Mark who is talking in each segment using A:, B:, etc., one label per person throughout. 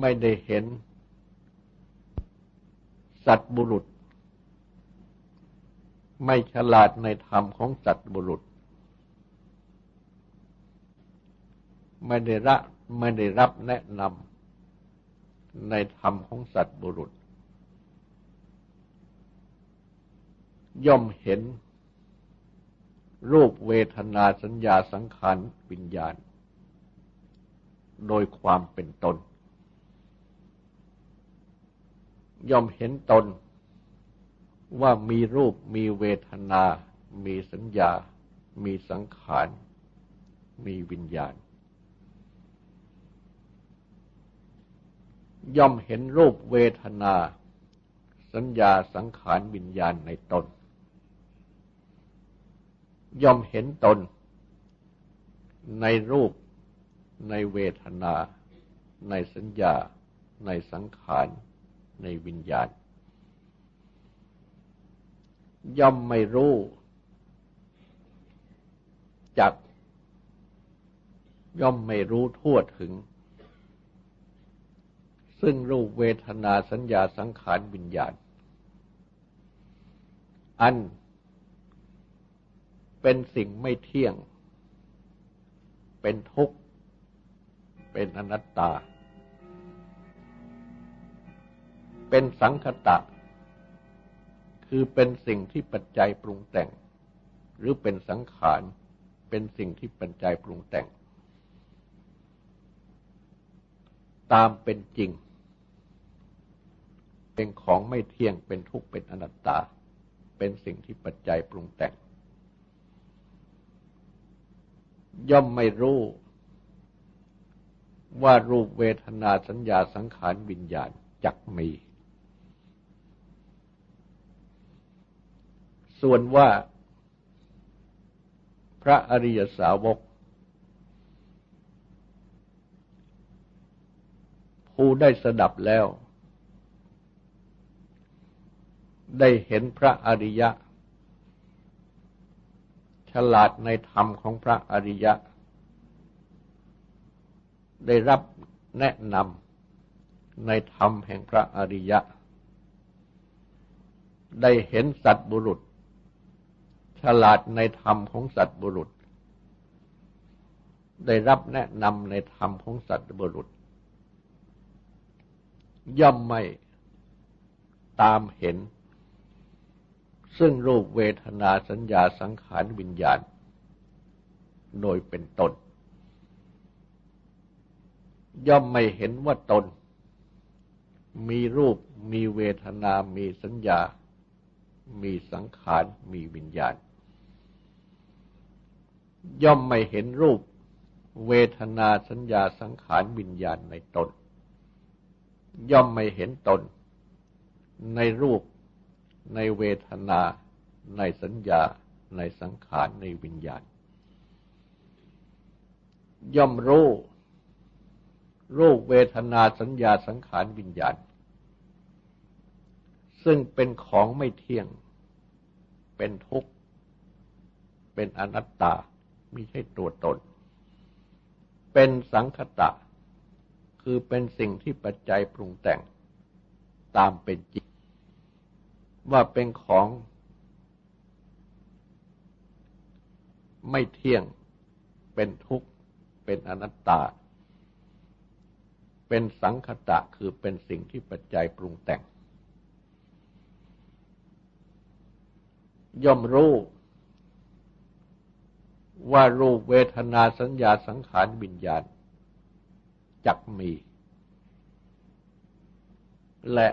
A: ไม่ได้เห็น สัตบุรุษ ไม่ฉลาดในธรรมของสัตบุรุษ ไม่ได้รับไม่ได้รับแนะนำในธรรมของสัตบุรุษ ย่อมเห็น รูปเวทนาสัญญาสังขารวิญญาณ โดยความเป็นตน ย่อมเห็นตน ว่ามีรูปมีเวทนา มีสัญญา มีสังขาร มีวิญญาณ ย่อมเห็นรูปเวทนา สัญญาสังขารวิญญาณในตน ย่อมเห็นตน ในรูปในเวทนา ในสัญญา ในสังขาร ในวิญญาณ ย่อมไม่รู้จัก ย่อมไม่รู้ทั่วถึง ซึ่งรูปเวทนาสัญญาสังขารวิญญาณ อันเป็นสิ่งไม่เที่ยง เป็นทุกข์ เป็นอนัตตา เป็นสังคตะ คือเป็นสิ่งที่ปัจจัยปรุงแต่ง หรือเป็นสังขาร เป็นสิ่งที่ปัจจัยปรุงแต่ง ตามเป็นจริง เป็นของไม่เที่ยงเป็นทุกข์เป็นอนัตตา เป็นสิ่งที่ปัจจัยปรุงแต่ง ย่อมไม่รู้ว่ารูปเวทนาสัญญาสังขารวิญญาณจักมี ส่วนว่า พระอริยสาวก ผู้ได้สดับแล้ว ได้เห็นพระอริยะ ฉลาดในธรรมของพระอริยะ ได้รับแนะนำในธรรมแห่งพระอริยะ ได้เห็นสัตบุรุษ ลาดในธรรมของสัตบุรุษ ได้รับแนะนำในธรรมของสัตบุรุษ ย่อมไม่ตามเห็น ซึ่งรูปเวทนาสัญญาสังขารวิญญาณ โดยเป็นตน ย่อมไม่เห็นว่าตน มีรูปมีเวทนามีสัญญามีสังขาร มีวิญญาณ ย่อมไม่เห็นรูปเวทนาสัญญาสังขารวิญญาณในตน ย่อมไม่เห็นตน ในรูปในเวทนา ในสัญญาในสังขารในวิญญาณ ย่อมรู้รูปเวทนาสัญญาสังขารวิญญาณ ซึ่งเป็นของไม่เที่ยง เป็นทุกข์ เป็นอนัตตา ไม่ใช่ตัวตน เป็นสังคตะ คือเป็นสิ่งที่ปัจจัยปรุงแต่งตามเป็นจริง ว่าเป็นของไม่เที่ยงเป็นทุกข์เป็นอนัตตา เป็นสังคตะคือเป็นสิ่งที่ปัจจัยปรุงแต่ง ย่อมรู้ ว่ารูปเวทนาสัญญาสังขารวิญญาณจักมี และ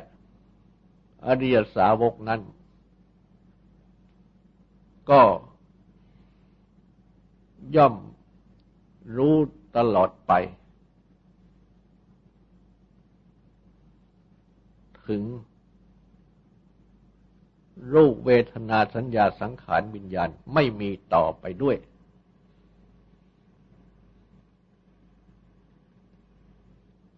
A: อริยสาวกนั้น ก็ย่อมรู้ตลอดไป ถึง รูปเวทนาสัญญาสังขารวิญญาณไม่มีต่อไปด้วย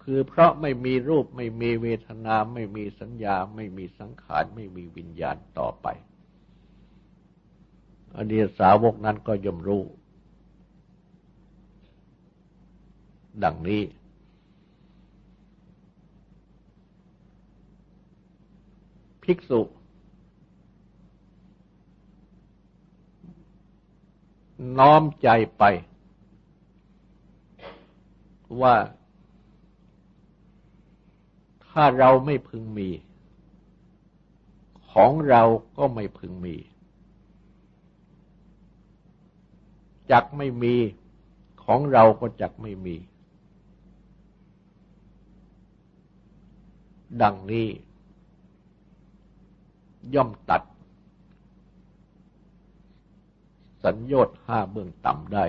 A: คือเพราะไม่มีรูปไม่มีเวทนาไม่มีสัญญา ไม่มีสังขาร ไม่มีวิญญาณต่อไปอดีตสาวกนั้นก็ย่อมรู้ ดังนี้ ภิกษุ น้อมใจไป ว่า ถ้าเราไม่พึงมี ของเราก็ไม่พึงมีจักไม่มีของเราก็จักไม่มี ดังนี้ ย่อมตัด สัญญา์ห้าเบื้องต่ำได้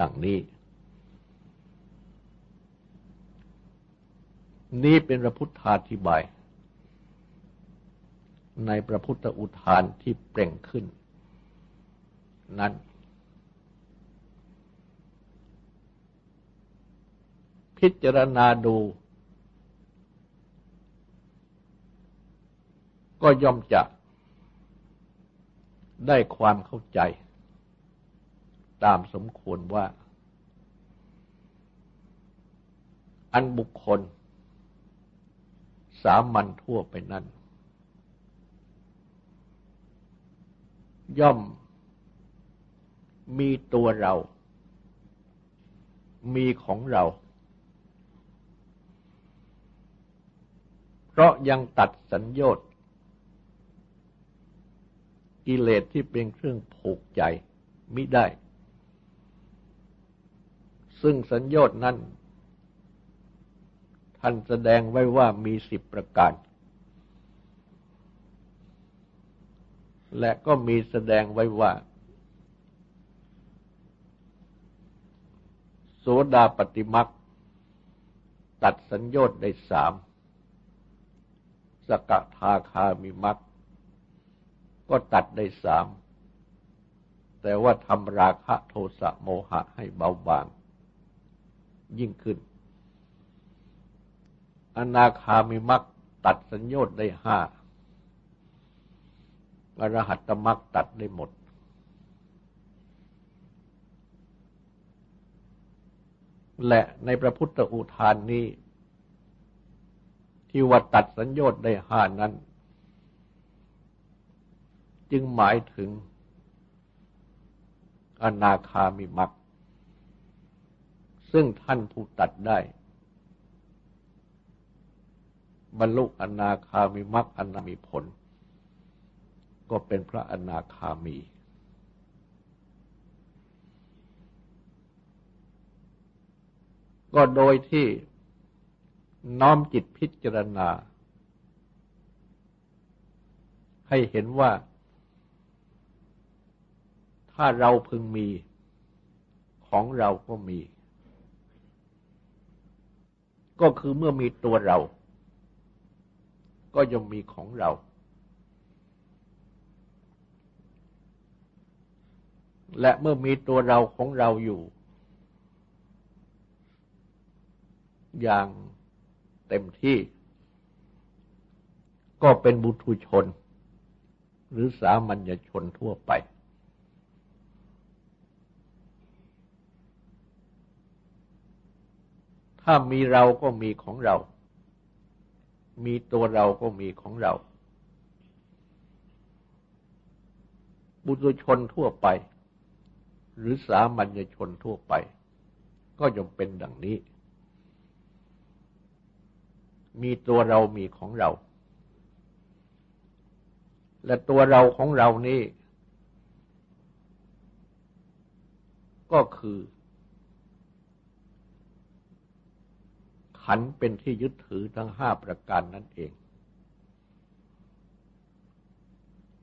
A: ดังนี้ นี้เป็นพระพุทธาธิบาย ในพระพุทธอุทานที่เปล่งขึ้น นั้น พิจารณาดู ก็ย่อมจะได้ความเข้าใจ ตามสมควรว่า อันบุคคล สามัญทั่วไปนั้น ย่อมมีตัวเรา มีของเรา เพราะยังตัดสัญญาตกิเลสที่เป็นเครื่องผูกใจมิได้ ซึ่งสัญญาตนั้น ท่านแสดงไว้ว่ามีสิบประการ และก็มีแสดงไว้ว่า โสดาปฏิมักตัดสัญญาตได้สาม สกทาคามิมักก็ตัดได้สาม แต่ว่าทำราคะโทสะโมหะให้เบาบางยิ่งขึ้น อนาคามิมักตัดสัญญาได้ห้าอรหัตตมักตัดได้หมด และในพระพุทธอุทานนี้ ที่ว่าตัดสัญญาตได้ห้านั้น จึงหมายถึง อนาคามิมักซึ่งท่านผู้ตัดได้ บรรลุอนาคามิมักอนามิผล ก็เป็นพระอนาคามี ก็โดยที่น้อมจิตพิจารณา ให้เห็นว่า ถ้าเราพึงมีของเราก็มี ก็คือเมื่อมีตัวเรา ก็ย่อมมีของเรา และเมื่อมีตัวเราของเราอยู่ อย่างเต็มที่ ก็เป็นบุตุชน หรือสามัญชนทั่วไปถ้ามีเราก็มีของเรา มีตัวเราก็มีของเรา บุตุชนทั่วไป หรือสามัญชนทั่วไป ก็ย่อมเป็นดังนี้ มีตัวเรามีของเรา และตัวเราของเรานี่ ก็คือ ขันเป็นที่ยึดถือทั้งห้าประการนั่นเอง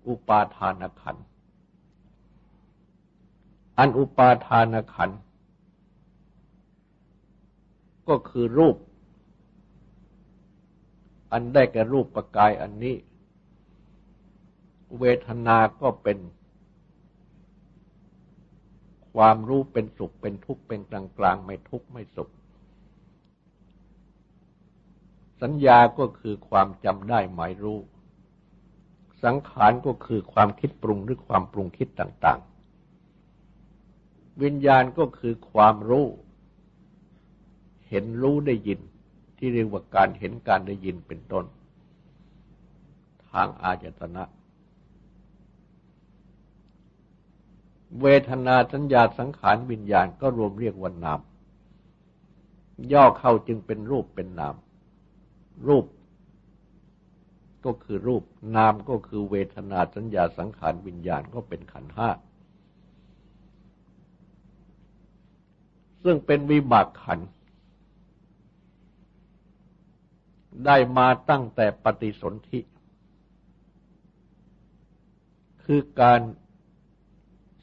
A: อุปาทานขัน อันอุปาทานขัน ก็คือรูป อันได้แก่รูปประกายอันนี้ เวทนาก็เป็น ความรู้เป็นสุขเป็นทุกข์เป็นกลางกลางไม่ทุกข์ไม่สุข สัญญาก็คือความจำได้หมายรู้ สังขารก็คือความคิดปรุงหรือความปรุงคิดต่างๆ วิญญาณก็คือความรู้ เห็นรู้ได้ยิน ที่เรียกว่าการเห็นการได้ยินเป็นต้น ทางอายตนะ เวทนาสัญญาสังขารวิญญาณก็รวมเรียกว่านาม ย่อเข้าจึงเป็นรูปเป็นนาม รูป ก็คือรูป นามก็คือเวทนาสัญญาสังขารวิญญาณก็เป็นขันห้า ซึ่งเป็นวิบากขัน ได้มาตั้งแต่ปฏิสนธิ คือการ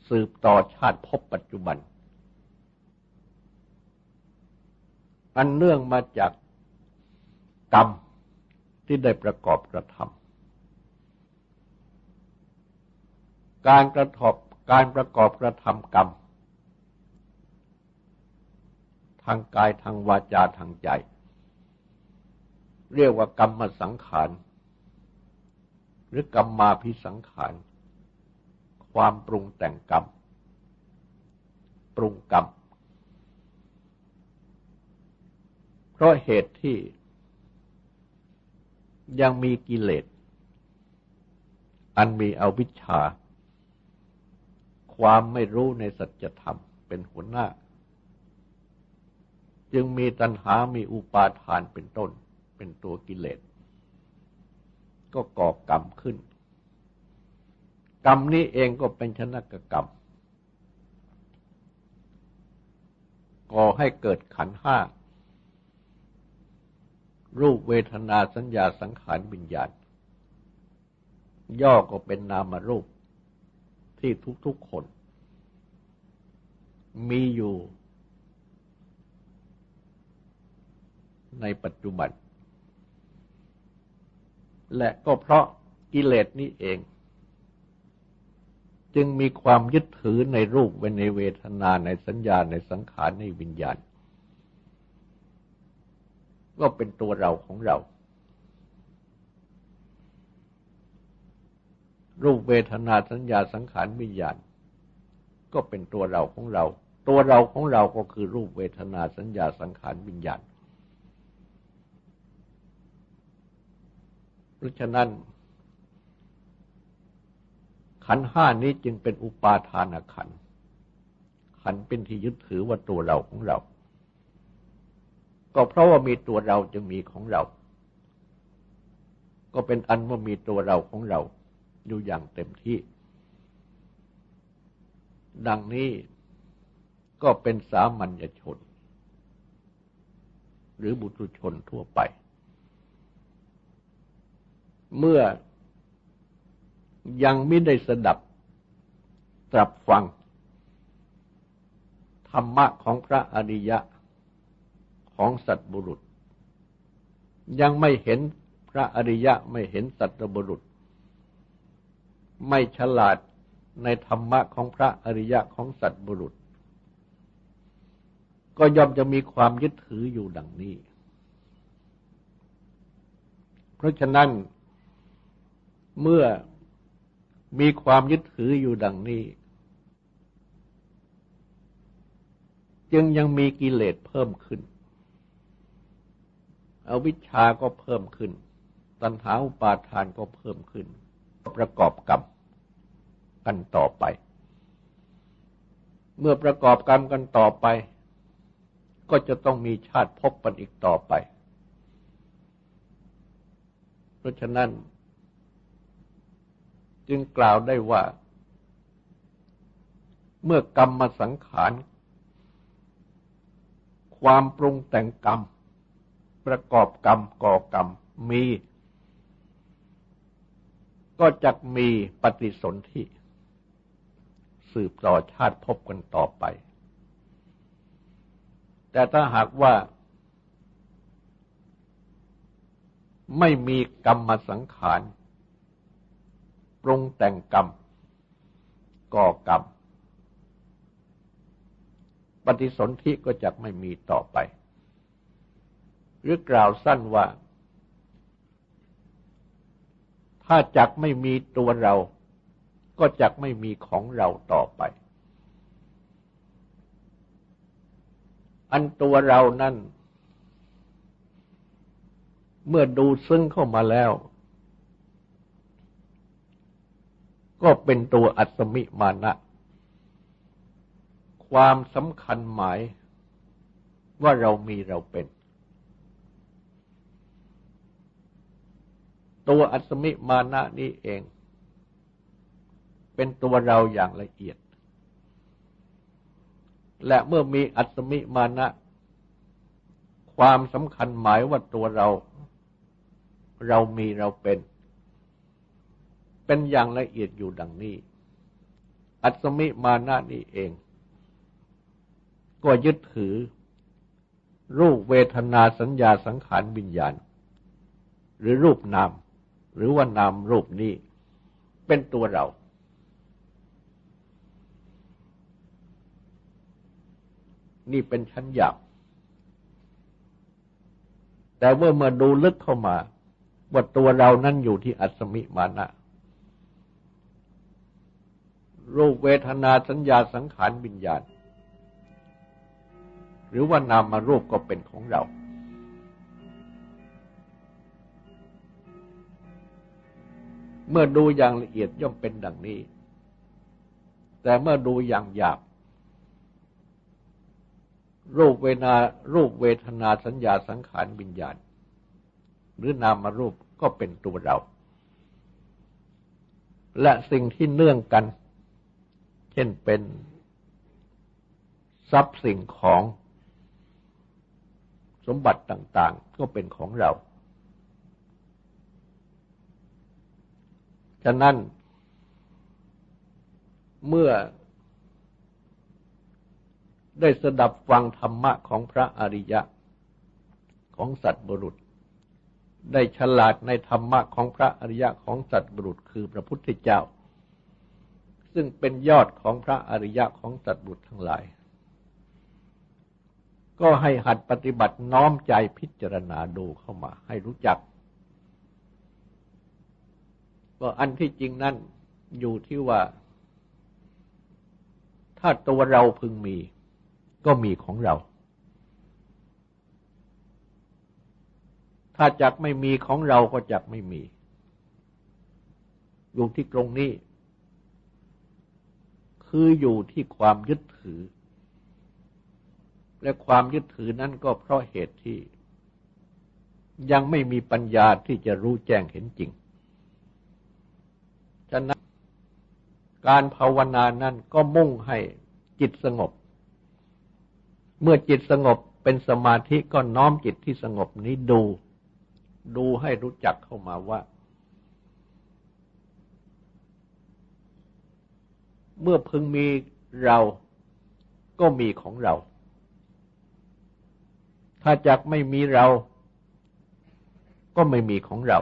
A: สืบต่อชาติพบปัจจุบัน อันเนื่องมาจาก กรรมที่ได้ประกอบกระทำการกระทบการประกอบกระทำกรรม ทางกายทางวาจาทางใจ เรียกว่ากรรมสังขาร หรือกรรมมาพิสังขาร ความปรุงแต่งกรรม ปรุงกรรม เพราะเหตุที่ ยังมีกิเลส อันมีอวิชชา ความไม่รู้ในสัจธรรมเป็นหัวหน้า จึงมีตัณหา มีอุปาทานเป็นต้น เป็นตัวกิเลส ก็ก่อกรรมขึ้น กรรมนี้เองก็เป็นชนกกรรม ก่อให้เกิดขันห้า รูปเวทนาสัญญาสังขารวิญญาณ ย่อก็เป็นนามรูปที่ทุกๆคน มีอยู่ในปัจจุบัน และก็เพราะกิเลสนี้เอง จึงมีความยึดถือในรูปในเวทนาในสัญญาในสังขารในวิญญาณ ก็เป็นตัวเราของเรา รูปเวทนาสัญญาสังขารวิญญาณ ก็เป็นตัวเราของเรา ตัวเราของเราก็คือรูปเวทนาสัญญาสังขารวิญญาณ เพราะฉะนั้น ขันห้านี้จึงเป็นอุปาทานขันขันเป็นที่ยึดถือว่าตัวเราของเรา ก็เพราะว่ามีตัวเราจึงมีของเรา ก็เป็นอันว่ามีตัวเราของเราอยู่อย่างเต็มที่ ดังนี้ก็เป็นสามัญชน หรือบุตรชนทั่วไป เมื่อยังไม่ได้สดับตรับฟัง ธรรมะของพระอริยะ ของสัตบุรุษ ยังไม่เห็นพระอริยะไม่เห็นสัตบุรุษ ไม่ฉลาดในธรรมะของพระอริยะของสัตบุรุษ ก็ย่อมจะมีความยึดถืออยู่ดังนี้ เพราะฉะนั้นเมื่อมีความยึดถืออยู่ดังนี้ จึงยังมีกิเลสเพิ่มขึ้น อวิชชาก็เพิ่มขึ้น ตัณหาอุปาทานก็เพิ่มขึ้น ประกอบกรรมกันต่อไป เมื่อประกอบกรรมกันต่อไป ก็จะต้องมีชาติพบกันอีกต่อไป เพราะฉะนั้น จึงกล่าวได้ว่า เมื่อกรรมมาสังขาร ความปรุงแต่งกรรม ประกอบกรรมก่อกรรมมี ก็จะมีปฏิสนธิสืบต่อชาติพบกันต่อไป แต่ถ้าหากว่า ไม่มีกรรมมาสังขารปรุงแต่งกรรม ก่อกรรม ปฏิสนธิก็จะไม่มีต่อไป หรือกล่าวสั้นว่า ถ้าจักไม่มีตัวเรา ก็จักไม่มีของเราต่อไป อันตัวเรานั่น เมื่อดูซึ้งเข้ามาแล้ว ก็เป็นตัวอัศมิมานะความสำคัญหมายว่าเรามีเราเป็น ตัวอัศมิมานะนี้เอง เป็นตัวเราอย่างละเอียด และเมื่อมีอัศมิมานะ ความสำคัญหมายว่าตัวเรา เรามีเราเป็น เป็นอย่างละเอียดอยู่ดังนี้ อัศมิมานะนี้เอง ก็ยึดถือ รูปเวทนาสัญญาสังขารวิญญาณ หรือรูปนาม หรือว่านามรูปนี้เป็นตัวเรา นี่เป็นชั้นหยาบแต่เมื่อมาดูลึกเข้ามาว่าตัวเรานั้นอยู่ที่อัศมิมานะรูปเวทนาสัญญาสังขารวิญญาณ หรือว่านามารูปก็เป็นของเรา เมื่อดูอย่างละเอียดย่อมเป็นดังนี้ แต่เมื่อดูอย่างหยาบ รูปเวนารูปเวทนาสัญญาสังขารวิญญาณ หรือนามารูปก็เป็นตัวเรา และสิ่งที่เนื่องกัน เช่นเป็นทรัพย์สิ่งของสมบัติต่าง ๆ ก็เป็นของเรา ฉะนั้นเมื่อได้สดับฟังธรรมะของพระอริยะของสัตว์บุรุษ ได้ฉลาดในธรรมะของพระอริยะของสัตว์บุรุษคือพระพุทธเจ้า ซึ่งเป็นยอดของพระอริยะของสัตว์บุรุษทั้งหลาย ก็ให้หัดปฏิบัติน้อมใจพิจารณาดูเข้ามา ให้รู้จัก ว่าอันที่จริงนั้นอยู่ที่ว่า ถ้าตัวเราพึงมี ก็มีของเรา ถ้าจักไม่มีของเราก็จักไม่มี อยู่ที่ตรงนี้ คืออยู่ที่ความยึดถือ และความยึดถือนั้นก็เพราะเหตุที่ ยังไม่มีปัญญาที่จะรู้แจ้งเห็นจริง ฉะนั้น การภาวนานั้นก็มุ่งให้จิตสงบ เมื่อจิตสงบเป็นสมาธิก็น้อมจิตที่สงบนี้ดู ดูให้รู้จักเข้ามาว่า เมื่อพึงมีเราก็มีของเรา ถ้าจักไม่มีเรา ก็ไม่มีของเรา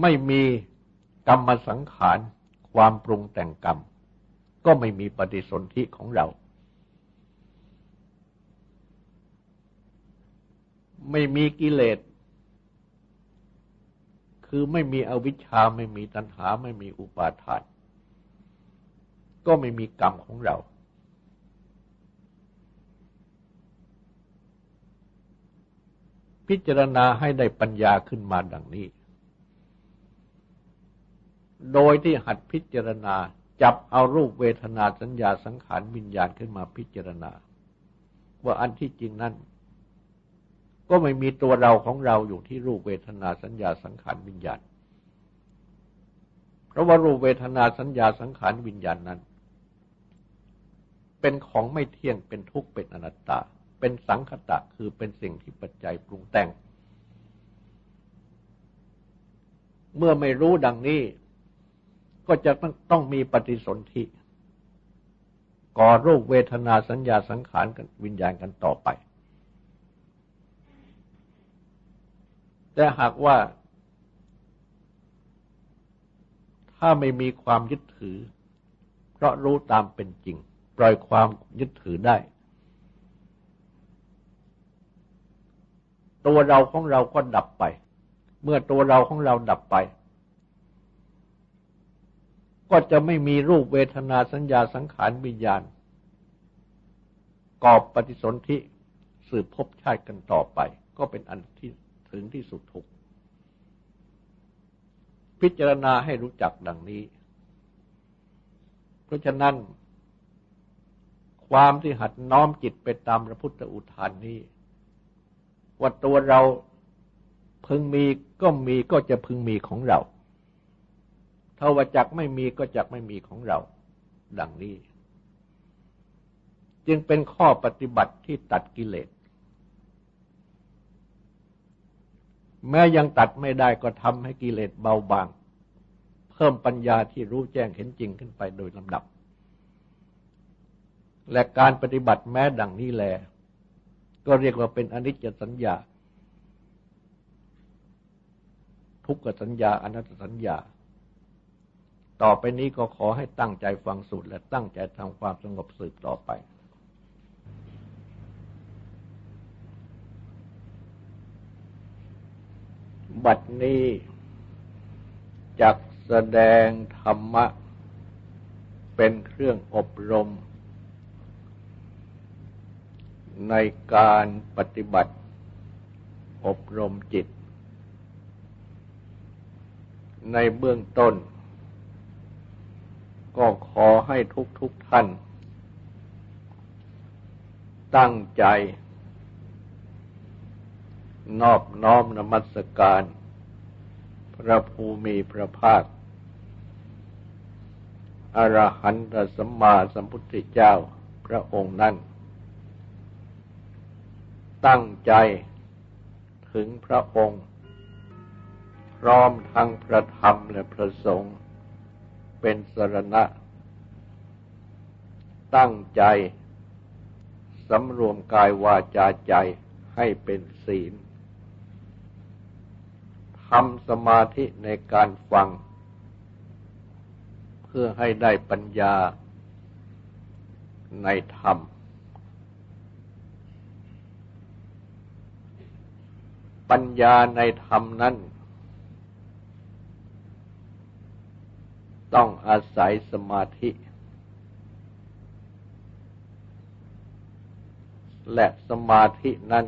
A: ไม่มีกรรมสังขาร ความปรุงแต่งกรรม ก็ไม่มีปฏิสนธิของเรา ไม่มีกิเลส คือไม่มีอวิชชาไม่มีตัณหา ไม่มีอุปาทาน ก็ไม่มีกรรมของเรา พิจารณาให้ได้ปัญญาขึ้นมาดังนี้ โดยที่หัดพิจารณา จับเอารูปเวทนาสัญญาสังขารวิญญาณขึ้นมาพิจารณา ว่าอันที่จริงนั้น ก็ไม่มีตัวเราของเราอยู่ที่รูปเวทนาสัญญาสังขารวิญญาณเพราะว่ารูปเวทนาสัญญาสังขารวิญญาณนั้น เป็นของไม่เที่ยงเป็นทุกข์เป็นอนัตตา เป็นสังคตะคือเป็นสิ่งที่ปัจจัยปรุงแต่ง เมื่อไม่รู้ดังนี้ ก็จะต้องมีปฏิสนธิก่อรูปเวทนาสัญญาสังขารกันวิญญาณกันต่อไป แต่หากว่า ถ้าไม่มีความยึดถือ เพราะรู้ตามเป็นจริง ปล่อยความยึดถือได้ ตัวเราของเราก็ดับไป เมื่อตัวเราของเราดับไป ก็จะไม่มีรูปเวทนาสัญญาสังขารวิญญาณ กอบปฏิสนธิสืบพบชาติกันต่อไป ก็เป็นอันที่ถึงที่สุดทุกพิจารณาให้รู้จักดังนี้ เพราะฉะนั้น ความที่หัดน้อมจิตไปตามพระพุทธอุทานนี้ ว่าตัวเราพึงมีก็มีก็จะพึงมีของเรา ถ้าว่าจักไม่มีก็จักไม่มีของเรา ดังนี้ จึงเป็นข้อปฏิบัติที่ตัดกิเลส แม้ยังตัดไม่ได้ก็ทำให้กิเลสเบาบาง เพิ่มปัญญาที่รู้แจ้งเห็นจริงขึ้นไปโดยลำดับ และการปฏิบัติแม้ดังนี้แล ก็เรียกว่าเป็นอนิจจสัญญา ทุกขสัญญาอนัตตสัญญา ต่อไปนี้ก็ขอให้ตั้งใจฟังสูตรและตั้งใจทำความสงบสืบต่อไป บัดนี้จักแสดงธรรมะ เป็นเครื่องอบรม ในการปฏิบัติ อบรมจิต ในเบื้องต้น ก็ขอให้ทุกทุกท่าน ตั้งใจ นอบน้อมนมัสการ พระภูมิพระภาค อรหันตสัมมาสัมพุทธเจ้าพระองค์นั้น ตั้งใจถึงพระองค์ พร้อมทั้งพระธรรมและพระสงฆ์ เป็นสรณะ ตั้งใจสำรวมกายวาจาใจให้เป็นศีลทำสมาธิในการฟัง เพื่อให้ได้ปัญญาในธรรม ปัญญาในธรรมนั้น ต้องอาศัยสมาธิ และสมาธินั้น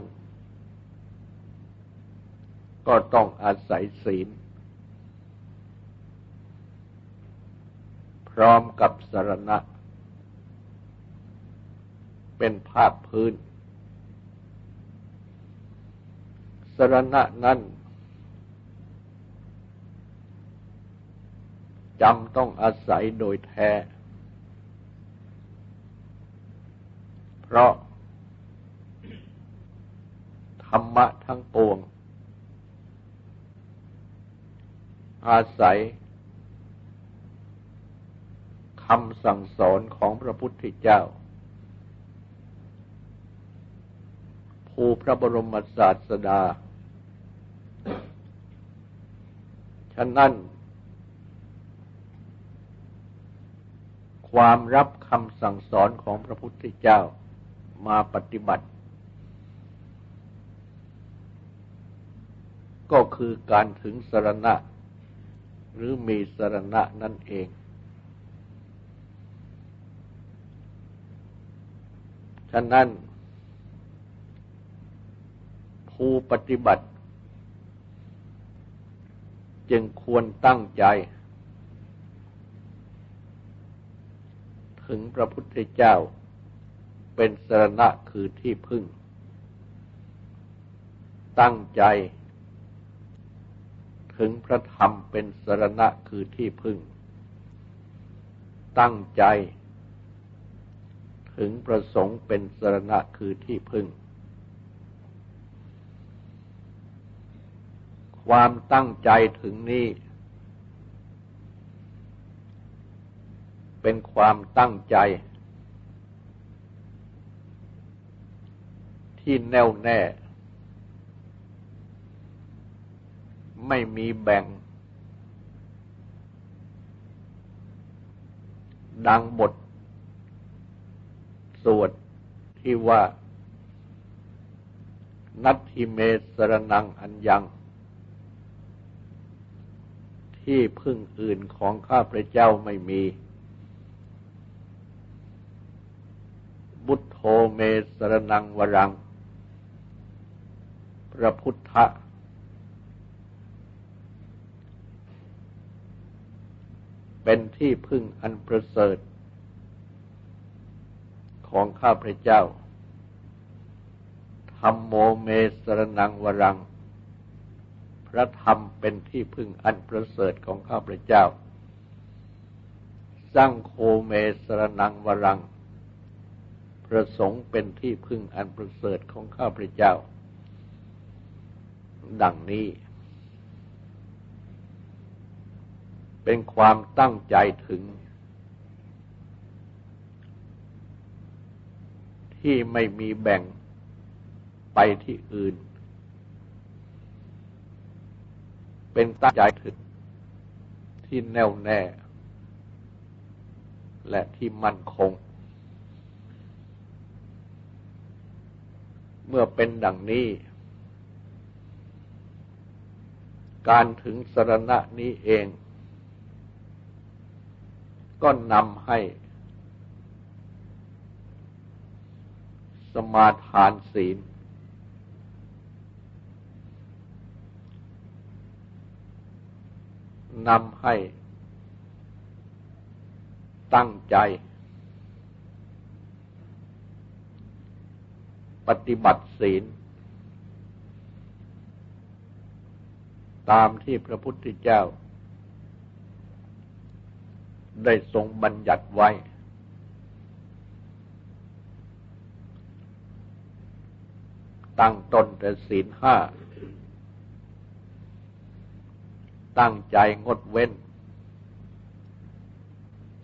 A: ก็ต้องอาศัยศีล พร้อมกับสรณะ เป็นภาคพื้น สรณะนั้น จำต้องอาศัยโดยแท้ เพราะ ธรรมะทั้งปวง อาศัยคำสั่งสอนของพระพุทธเจ้าผู้พระบรมศาสดา ฉะนั้น ความรับคำสั่งสอนของพระพุทธเจ้ามาปฏิบัติ ก็คือการถึงสรณะ หรือมีสรณะนั่นเอง ฉะนั้น ผู้ปฏิบัติ จึงควรตั้งใจ ถึงพระพุทธเจ้า เป็นสรณะคือที่พึ่ง ตั้งใจ ถึงพระธรรมเป็นสรณะคือที่พึ่ง ตั้งใจ ถึงประสงค์เป็นสรณะคือที่พึ่ง ความตั้งใจถึงนี้ เป็นความตั้งใจ ที่แน่วแน่ ไม่มีแบ่ง ดังบท สวดที่ว่า นัตถิเมสรนังอัญยัง ที่พึ่งอื่นของข้าพระเจ้าไม่มี บุตโธเมสรนังวรัง พระพุทธเป็นที่พึ่งอันประเสริฐ ของข้าพระเจ้าธรรมโมเมสรนังวรัง พระธรรมเป็นที่พึ่งอันประเสริฐของข้าพระเจ้า สร้างโคเมสรนังวรัง พระสงฆ์เป็นที่พึ่งอันประเสริฐของข้าพระเจ้า ดังนี้ เป็นความตั้งใจถึง ที่ไม่มีแบ่งไปที่อื่น เป็นตั้งใจถึงที่แน่วแน่ และที่มั่นคง เมื่อเป็นดังนี้ การถึงสรณะนี้เอง ก็นำให้ สมาทานศีล นำให้ตั้งใจ ปฏิบัติศีล ตามที่พระพุทธเจ้า ได้ทรงบัญญัติไว้ ตั้งตนแต่ศีลห้า ตั้งใจงดเว้น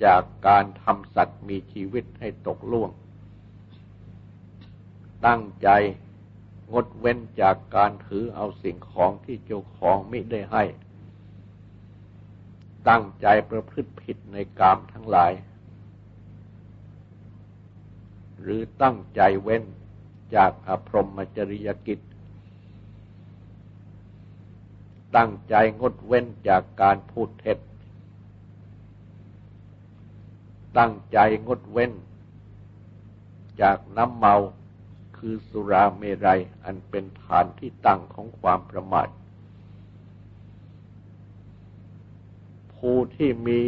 A: จากการทำสัตว์มีชีวิตให้ตกล่วง ตั้งใจงดเว้นจากการถือเอาสิ่งของที่เจ้าของไม่ได้ให้ ตั้งใจประพฤติผิดในกามทั้งหลาย หรือตั้งใจเว้นจากอภรมจริยกิจ ตั้งใจงดเว้นจากการพูดเท็จ ตั้งใจงดเว้นจากน้ำเมา คือสุราเมรัย อันเป็นฐานที่ตั้งของความประมาทผู้ที่มี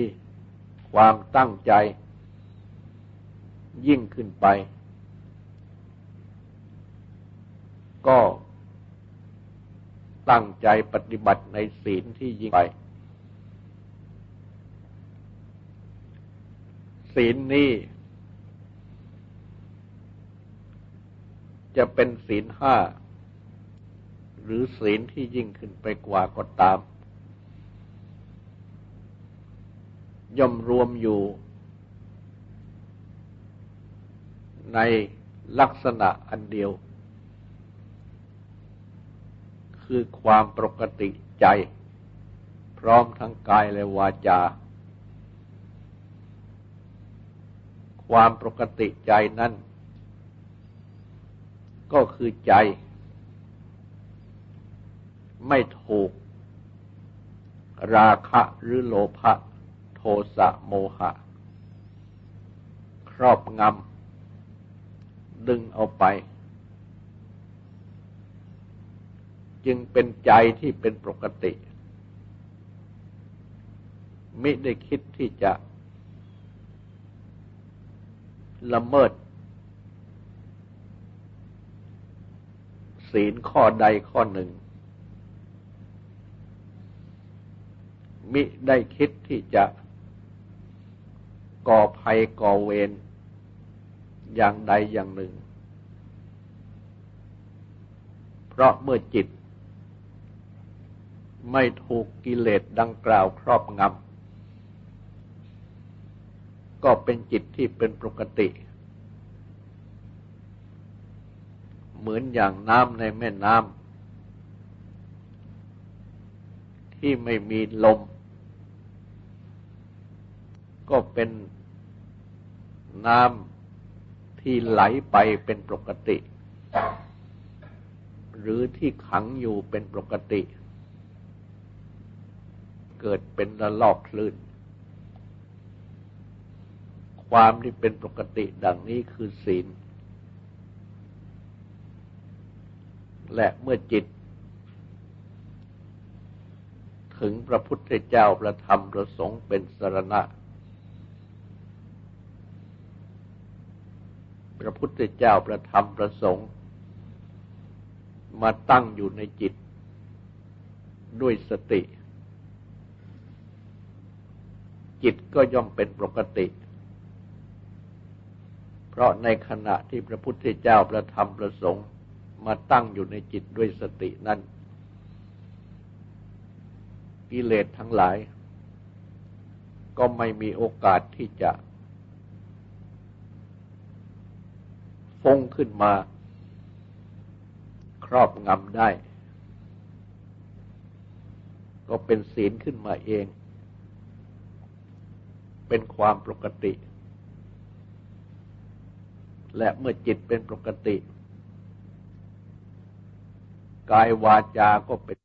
A: ความตั้งใจ ยิ่งขึ้นไป ก็ตั้งใจปฏิบัติในศีลที่ยิ่งไป ศีลนี้ จะเป็นศีลห้า หรือศีลที่ยิ่งขึ้นไปกว่าก็ตาม ย่อมรวมอยู่ ในลักษณะอันเดียว คือความปกติใจ พร้อมทั้งกายและวาจา ความปกติใจนั้น ก็คือใจ ไม่ถูก ราคะหรือโลภะโทสะโมหะ ครอบงำดึงเอาไป จึงเป็นใจที่เป็นปกติ ไม่ได้คิดที่จะละเมิด ศีลข้อใดข้อหนึ่ง มิได้คิดที่จะก่อภัยก่อเวรอย่างใดอย่างหนึ่ง เพราะเมื่อจิต ไม่ถูกกิเลสดังกล่าวครอบงำก็เป็นจิตที่เป็นปกติ เหมือนอย่างน้ำในแม่น้ำที่ไม่มีลม ก็เป็นน้ำที่ไหลไปเป็นปกติ หรือที่ขังอยู่เป็นปกติ เกิดเป็นระลอกคลื่น ความที่เป็นปกติดังนี้คือศีล และเมื่อจิต ถึงพระพุทธเจ้าประธรรมประสงค์เป็นสรณะ พระพุทธเจ้าประธรรมประสงค์ มาตั้งอยู่ในจิตด้วยสติ จิตก็ย่อมเป็นปกติ เพราะในขณะที่พระพุทธเจ้าประธรรมประสงค์ มาตั้งอยู่ในจิตด้วยสตินั้น กิเลสทั้งหลาย ก็ไม่มีโอกาสที่จะฟงขึ้นมาครอบงำได้ ก็เป็นศีลขึ้นมาเอง เป็นความปกติ และเมื่อจิตเป็นปกติ กายวาจาก็เป็น